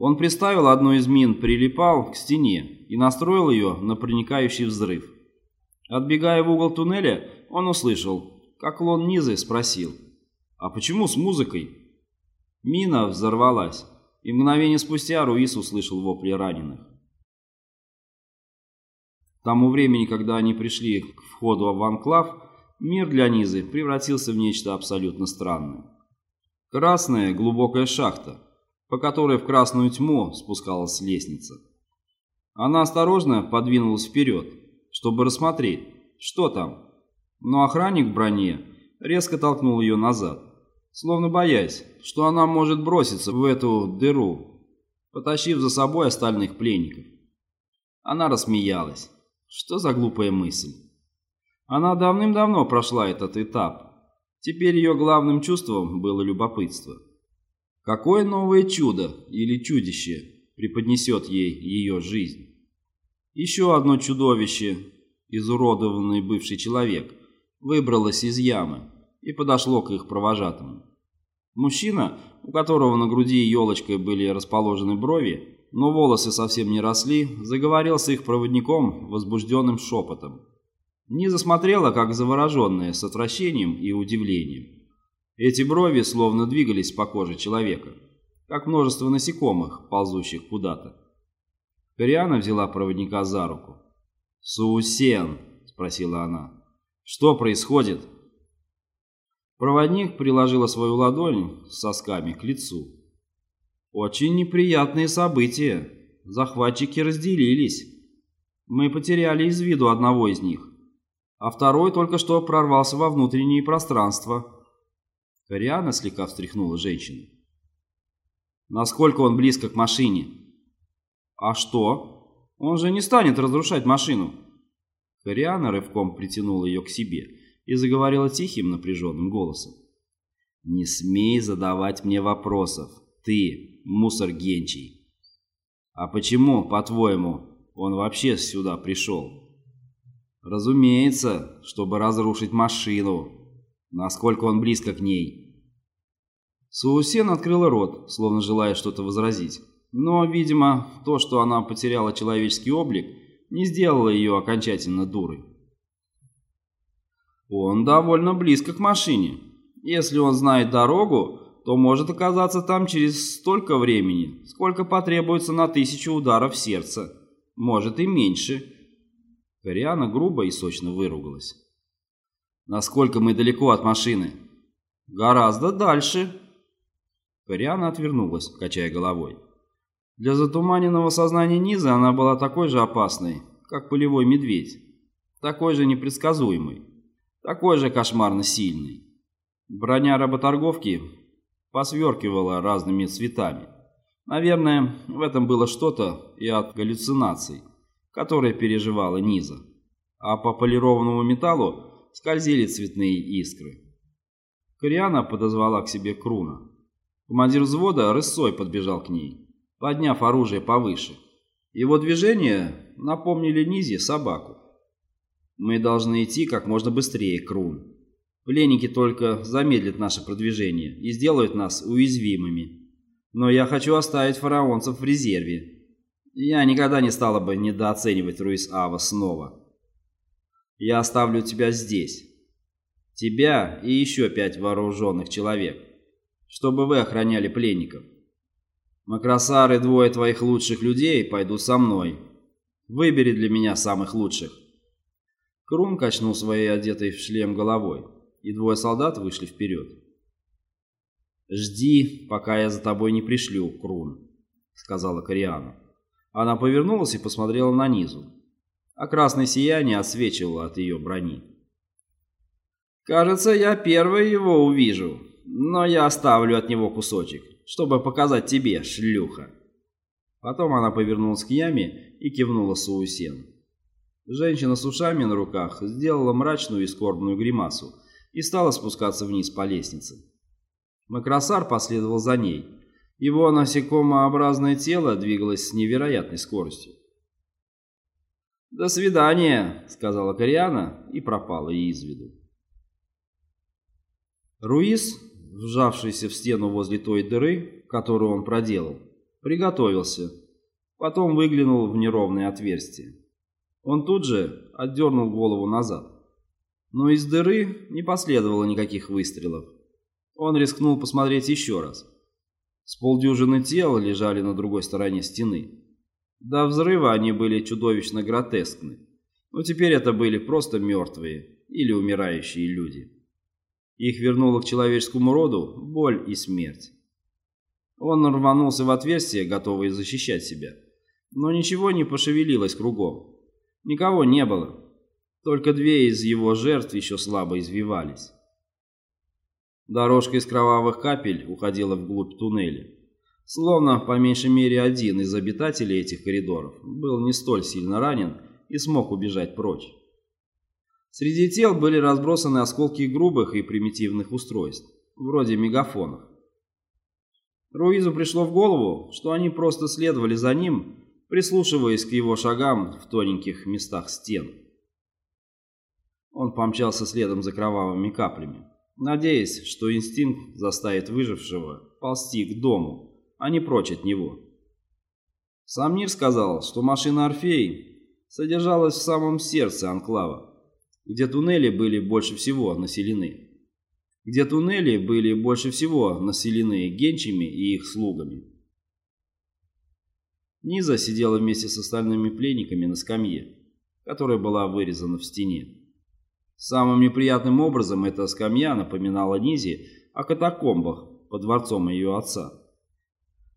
Он приставил одну из мин, прилипал к стене и настроил ее на проникающий взрыв. Отбегая в угол туннеля, он услышал, как Лон Низы спросил, «А почему с музыкой?» Мина взорвалась, и мгновение спустя Руис услышал вопли раненых. К тому времени, когда они пришли к входу в анклав, мир для Низы превратился в нечто абсолютно странное. Красная глубокая шахта, по которой в красную тьму спускалась лестница. Она осторожно подвинулась вперед, чтобы рассмотреть, что там, но охранник в броне резко толкнул ее назад, словно боясь, что она может броситься в эту дыру, потащив за собой остальных пленников. Она рассмеялась. Что за глупая мысль? Она давным-давно прошла этот этап. Теперь ее главным чувством было любопытство. Какое новое чудо или чудище преподнесет ей ее жизнь? Еще одно чудовище, изуродованный бывший человек, выбралось из ямы и подошло к их провожатому. Мужчина, у которого на груди елочкой были расположены брови, но волосы совсем не росли, заговорил с их проводником возбужденным шепотом. Низа смотрела, как завороженная, с отвращением и удивлением. Эти брови словно двигались по коже человека, как множество насекомых, ползущих куда-то. Кориана взяла проводника за руку. «Суусен!» — спросила она. «Что происходит?» Проводник приложила свою ладонь с сосками к лицу. Очень неприятные события. Захватчики разделились. Мы потеряли из виду одного из них, а второй только что прорвался во внутреннее пространство. Кориана слегка встряхнула женщину. Насколько он близко к машине? А что? Он же не станет разрушать машину. Кориана рывком притянула ее к себе и заговорила тихим напряженным голосом. «Не смей задавать мне вопросов. Ты мусор Генчий. А почему, по-твоему, он вообще сюда пришел? Разумеется, чтобы разрушить машину. Насколько он близко к ней. Суусен открыла рот, словно желая что-то возразить. Но, видимо, то, что она потеряла человеческий облик, не сделало ее окончательно дурой. Он довольно близко к машине. Если он знает дорогу, то может оказаться там через столько времени, сколько потребуется на тысячу ударов сердца. Может и меньше. Кориана грубо и сочно выругалась. «Насколько мы далеко от машины?» «Гораздо дальше». Кориана отвернулась, качая головой. Для затуманенного сознания Низа она была такой же опасной, как полевой медведь. Такой же непредсказуемый. Такой же кошмарно сильный. Броня работорговки посверкивала разными цветами. Наверное, в этом было что-то и от галлюцинаций, которые переживала Низа. А по полированному металлу скользили цветные искры. Кориана подозвала к себе Круна. Командир взвода рысой подбежал к ней, подняв оружие повыше. Его движения напомнили Низе собаку. «Мы должны идти как можно быстрее, Крун», Пленники только замедлят наше продвижение и сделают нас уязвимыми. Но я хочу оставить фараонцев в резерве. Я никогда не стала бы недооценивать Руис Ава снова. Я оставлю тебя здесь. Тебя и еще пять вооруженных человек, чтобы вы охраняли пленников. Макросар и двое твоих лучших людей пойдут со мной. Выбери для меня самых лучших. Крум качнул своей одетой в шлем головой и двое солдат вышли вперед. «Жди, пока я за тобой не пришлю, Крун», — сказала Кориана. Она повернулась и посмотрела на низу, а красное сияние отсвечивало от ее брони. «Кажется, я первый его увижу, но я оставлю от него кусочек, чтобы показать тебе, шлюха». Потом она повернулась к яме и кивнула Суусен. Женщина с ушами на руках сделала мрачную и скорбную гримасу и стала спускаться вниз по лестнице. Макросар последовал за ней. Его насекомообразное тело двигалось с невероятной скоростью. «До свидания», — сказала Кориана и пропала из виду. Руис, вжавшийся в стену возле той дыры, которую он проделал, приготовился, потом выглянул в неровное отверстие. Он тут же отдернул голову назад. Но из дыры не последовало никаких выстрелов. Он рискнул посмотреть еще раз. С полдюжины тел лежали на другой стороне стены. До взрыва они были чудовищно гротескны. Но теперь это были просто мертвые или умирающие люди. Их вернуло к человеческому роду боль и смерть. Он рванулся в отверстие, готовый защищать себя. Но ничего не пошевелилось кругом. Никого не было. Только две из его жертв еще слабо извивались. Дорожка из кровавых капель уходила вглубь туннеля. Словно, по меньшей мере, один из обитателей этих коридоров был не столь сильно ранен и смог убежать прочь. Среди тел были разбросаны осколки грубых и примитивных устройств, вроде мегафонов. Руизу пришло в голову, что они просто следовали за ним, прислушиваясь к его шагам в тоненьких местах стен. Он помчался следом за кровавыми каплями надеясь, что инстинкт заставит выжившего ползти к дому, а не прочь от него. Сам Нир сказал, что машина Орфей содержалась в самом сердце анклава, где туннели были больше всего населены. Где туннели были больше всего населены генчами и их слугами. Низа сидела вместе с остальными пленниками на скамье, которая была вырезана в стене. Самым неприятным образом эта скамья напоминала Низе о катакомбах под дворцом ее отца.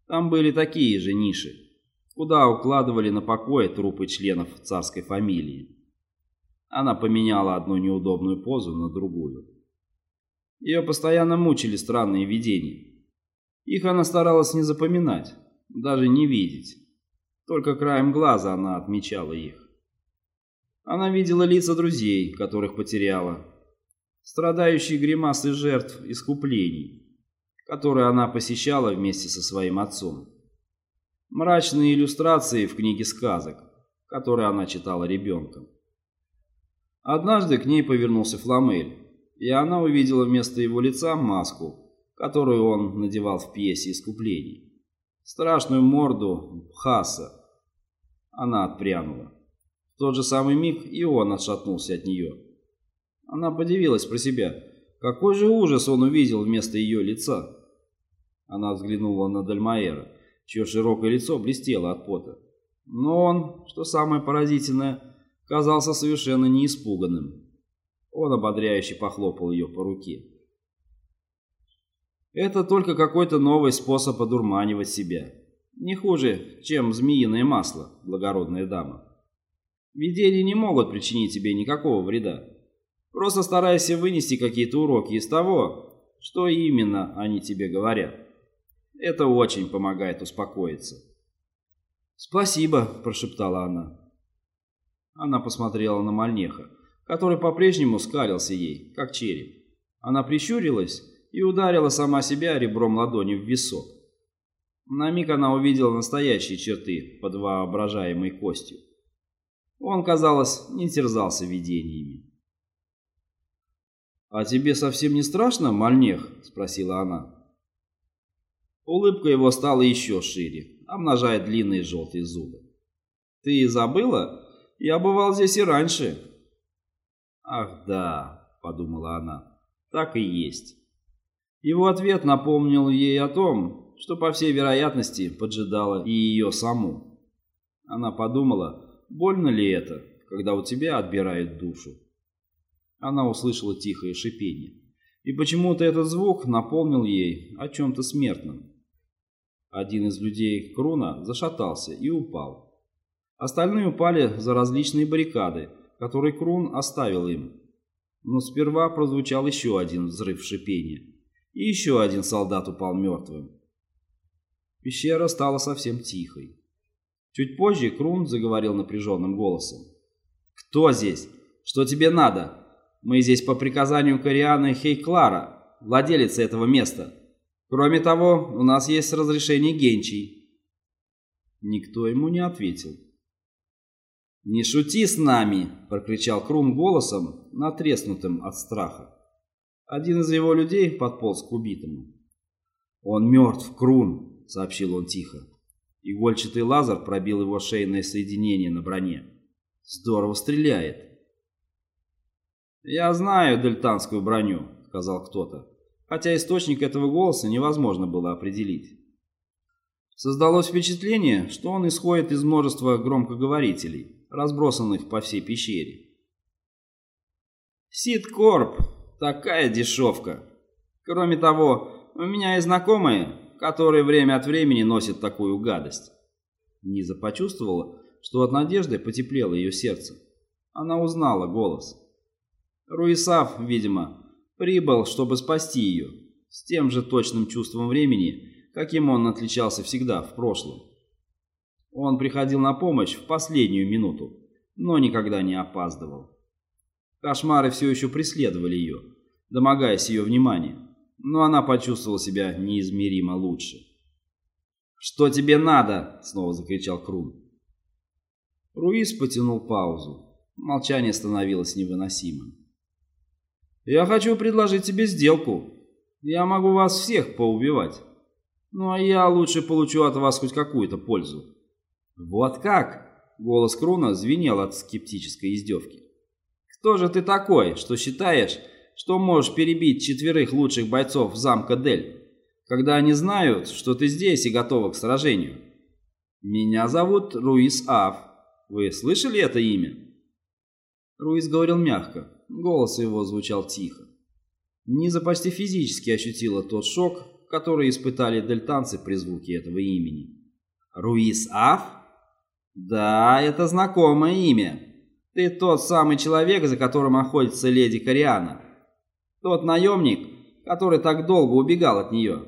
Там были такие же ниши, куда укладывали на покое трупы членов царской фамилии. Она поменяла одну неудобную позу на другую. Ее постоянно мучили странные видения. Их она старалась не запоминать, даже не видеть. Только краем глаза она отмечала их. Она видела лица друзей, которых потеряла, страдающие гримасы жертв искуплений, которые она посещала вместе со своим отцом. Мрачные иллюстрации в книге сказок, которые она читала ребенком. Однажды к ней повернулся Фламель, и она увидела вместо его лица маску, которую он надевал в пьесе искуплений. Страшную морду Хаса. Она отпрянула. В тот же самый миг и он отшатнулся от нее. Она подивилась про себя. Какой же ужас он увидел вместо ее лица? Она взглянула на Дальмаэра, чье широкое лицо блестело от пота. Но он, что самое поразительное, казался совершенно не испуганным. Он ободряюще похлопал ее по руке. Это только какой-то новый способ одурманивать себя. Не хуже, чем змеиное масло, благородная дама. Видения не могут причинить тебе никакого вреда. Просто старайся вынести какие-то уроки из того, что именно они тебе говорят. Это очень помогает успокоиться. «Спасибо», – прошептала она. Она посмотрела на Мальнеха, который по-прежнему скалился ей, как череп. Она прищурилась и ударила сама себя ребром ладони в висок. На миг она увидела настоящие черты под воображаемой костью. Он, казалось, не терзался видениями. «А тебе совсем не страшно, Мальнех?» – спросила она. Улыбка его стала еще шире, обнажая длинные желтые зубы. «Ты забыла? Я бывал здесь и раньше». «Ах да», – подумала она, – «так и есть». Его ответ напомнил ей о том, что, по всей вероятности, поджидала и ее саму. Она подумала, Больно ли это, когда у тебя отбирают душу? Она услышала тихое шипение. И почему-то этот звук напомнил ей о чем-то смертном. Один из людей Круна зашатался и упал. Остальные упали за различные баррикады, которые Крун оставил им. Но сперва прозвучал еще один взрыв шипения. И еще один солдат упал мертвым. Пещера стала совсем тихой. Чуть позже Крун заговорил напряженным голосом. «Кто здесь? Что тебе надо? Мы здесь по приказанию Корианы Хейклара, владелицы этого места. Кроме того, у нас есть разрешение Генчий». Никто ему не ответил. «Не шути с нами!» – прокричал Крун голосом, натреснутым от страха. Один из его людей подполз к убитому. «Он мертв, Крун!» – сообщил он тихо. Игольчатый лазер пробил его шейное соединение на броне. Здорово стреляет. «Я знаю дельтанскую броню», — сказал кто-то, хотя источник этого голоса невозможно было определить. Создалось впечатление, что он исходит из множества громкоговорителей, разбросанных по всей пещере. «Сидкорп! Такая дешевка! Кроме того, у меня есть знакомые, которые время от времени носят такую гадость». Низа почувствовала, что от надежды потеплело ее сердце. Она узнала голос. Руисав, видимо, прибыл, чтобы спасти ее, с тем же точным чувством времени, каким он отличался всегда в прошлом. Он приходил на помощь в последнюю минуту, но никогда не опаздывал. Кошмары все еще преследовали ее, домогаясь ее внимания, но она почувствовала себя неизмеримо лучше. «Что тебе надо?» — снова закричал Крун. Руис потянул паузу. Молчание становилось невыносимым. «Я хочу предложить тебе сделку. Я могу вас всех поубивать. Ну а я лучше получу от вас хоть какую-то пользу». «Вот как?» — голос Круна звенел от скептической издевки. «Кто же ты такой, что считаешь, что можешь перебить четверых лучших бойцов замка Дель, когда они знают, что ты здесь и готова к сражению?» «Меня зовут Руис Аф. Вы слышали это имя?» Руис говорил мягко, голос его звучал тихо. Низа почти физически ощутила тот шок, который испытали дельтанцы при звуке этого имени. «Руис Аф?» «Да, это знакомое имя. Ты тот самый человек, за которым охотится леди Кориана. Тот наемник, который так долго убегал от нее.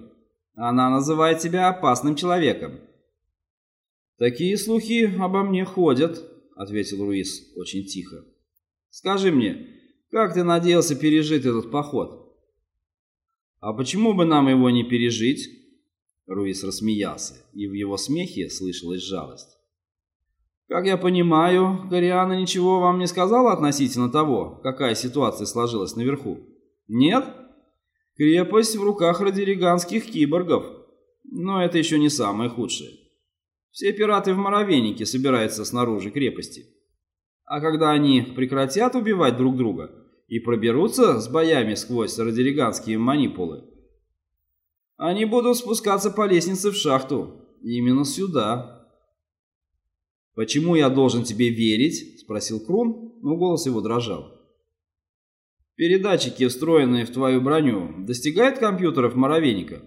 Она называет тебя опасным человеком. «Такие слухи обо мне ходят», — ответил Руис очень тихо. «Скажи мне, как ты надеялся пережить этот поход?» «А почему бы нам его не пережить?» Руис рассмеялся, и в его смехе слышалась жалость. «Как я понимаю, Кориана ничего вам не сказала относительно того, какая ситуация сложилась наверху? Нет? Крепость в руках радириганских киборгов. Но это еще не самое худшее. Все пираты в Моровейнике собираются снаружи крепости. А когда они прекратят убивать друг друга и проберутся с боями сквозь радириганские манипулы, они будут спускаться по лестнице в шахту. Именно сюда. «Почему я должен тебе верить?» – спросил Крун, но голос его дрожал. «Передатчики, встроенные в твою броню, достигают компьютеров Моровейника?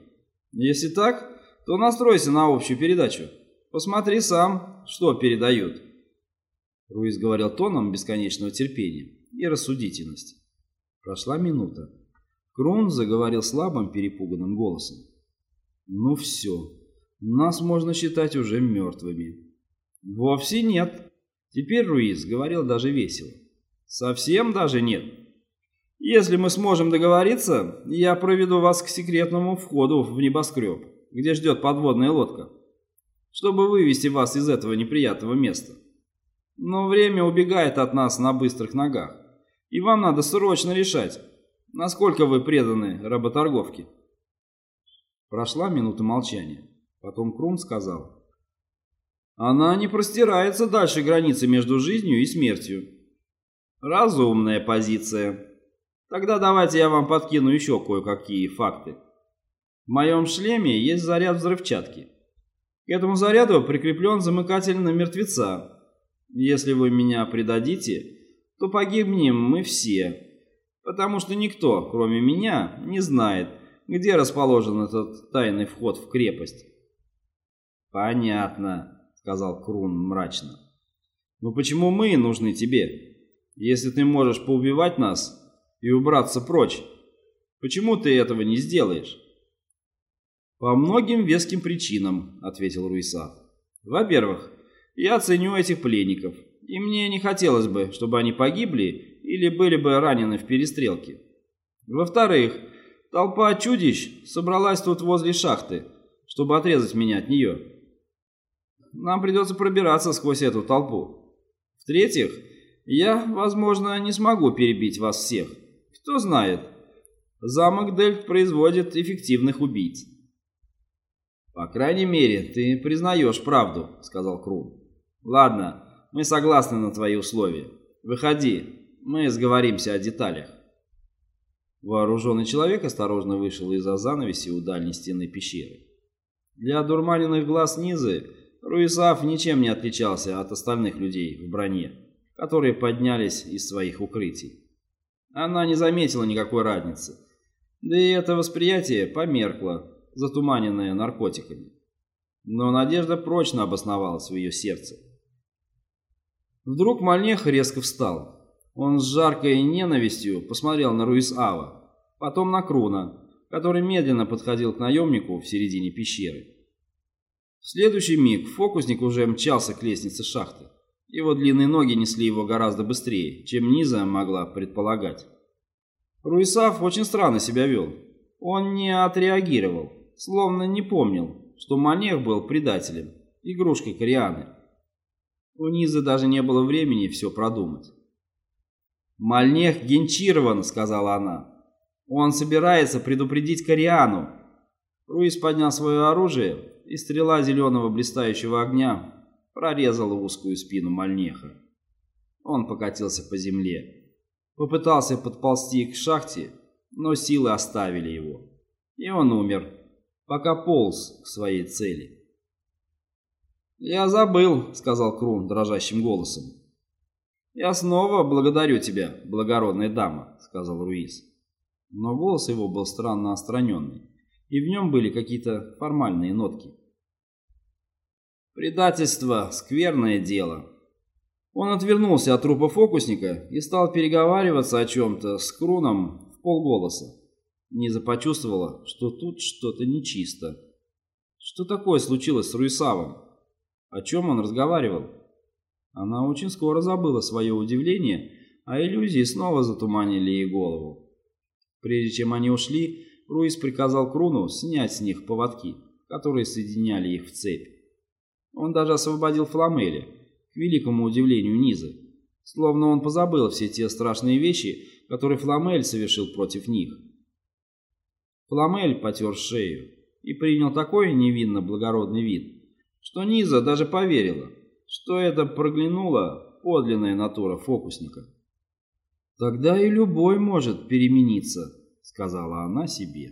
Если так, то настройся на общую передачу». Посмотри сам, что передают. Руис говорил тоном бесконечного терпения и рассудительности. Прошла минута. Крон заговорил слабым, перепуганным голосом. «Ну все, нас можно считать уже мертвыми». «Вовсе нет». Теперь Руис говорил даже весело. «Совсем даже нет. Если мы сможем договориться, я проведу вас к секретному входу в небоскреб, где ждет подводная лодка чтобы вывести вас из этого неприятного места. Но время убегает от нас на быстрых ногах, и вам надо срочно решать, насколько вы преданы работорговке. Прошла минута молчания. Потом Крум сказал. Она не простирается дальше границы между жизнью и смертью. Разумная позиция. Тогда давайте я вам подкину еще кое-какие факты. В моем шлеме есть заряд взрывчатки. К этому заряду прикреплен замыкатель на мертвеца. Если вы меня предадите, то погибнем мы все, потому что никто, кроме меня, не знает, где расположен этот тайный вход в крепость. «Понятно», — сказал Крун мрачно. «Но почему мы нужны тебе, если ты можешь поубивать нас и убраться прочь? Почему ты этого не сделаешь?» «По многим веским причинам», — ответил Руиса. «Во-первых, я ценю этих пленников, и мне не хотелось бы, чтобы они погибли или были бы ранены в перестрелке. Во-вторых, толпа чудищ собралась тут возле шахты, чтобы отрезать меня от нее. Нам придется пробираться сквозь эту толпу. В-третьих, я, возможно, не смогу перебить вас всех. Кто знает, замок Дельт производит эффективных убийц. «По крайней мере, ты признаешь правду», — сказал Крун. «Ладно, мы согласны на твои условия. Выходи, мы сговоримся о деталях». Вооруженный человек осторожно вышел из-за занавеси у дальней стены пещеры. Для одурманенных глаз Низы Руисав ничем не отличался от остальных людей в броне, которые поднялись из своих укрытий. Она не заметила никакой разницы, да и это восприятие померкло, затуманенное наркотиками. Но надежда прочно обосновалась в ее сердце. Вдруг Мальнех резко встал. Он с жаркой ненавистью посмотрел на Руис-Ава, потом на Круна, который медленно подходил к наемнику в середине пещеры. В следующий миг фокусник уже мчался к лестнице шахты. Его длинные ноги несли его гораздо быстрее, чем Низа могла предполагать. Руисав очень странно себя вел. Он не отреагировал, словно не помнил, что Манех был предателем, игрушкой Корианы. У Низы даже не было времени все продумать. «Мальнех генчирован», — сказала она. «Он собирается предупредить Кориану». Руис поднял свое оружие, и стрела зеленого блистающего огня прорезала узкую спину Мальнеха. Он покатился по земле. Попытался подползти к шахте, но силы оставили его. И он умер, пока полз к своей цели. «Я забыл», — сказал Крун дрожащим голосом. «Я снова благодарю тебя, благородная дама», — сказал Руис. Но голос его был странно отстраненный, и в нем были какие-то формальные нотки. «Предательство — скверное дело», он отвернулся от трупа фокусника и стал переговариваться о чем-то с Круном в полголоса. Низа почувствовала, что тут что-то нечисто. Что такое случилось с Руисавом? О чем он разговаривал? Она очень скоро забыла свое удивление, а иллюзии снова затуманили ей голову. Прежде чем они ушли, Руис приказал Круну снять с них поводки, которые соединяли их в цепь. Он даже освободил Фламеля, великому удивлению Низы. Словно он позабыл все те страшные вещи, которые Фламель совершил против них. Фламель потер шею и принял такой невинно благородный вид, что Низа даже поверила, что это проглянула подлинная натура фокусника. «Тогда и любой может перемениться», — сказала она себе.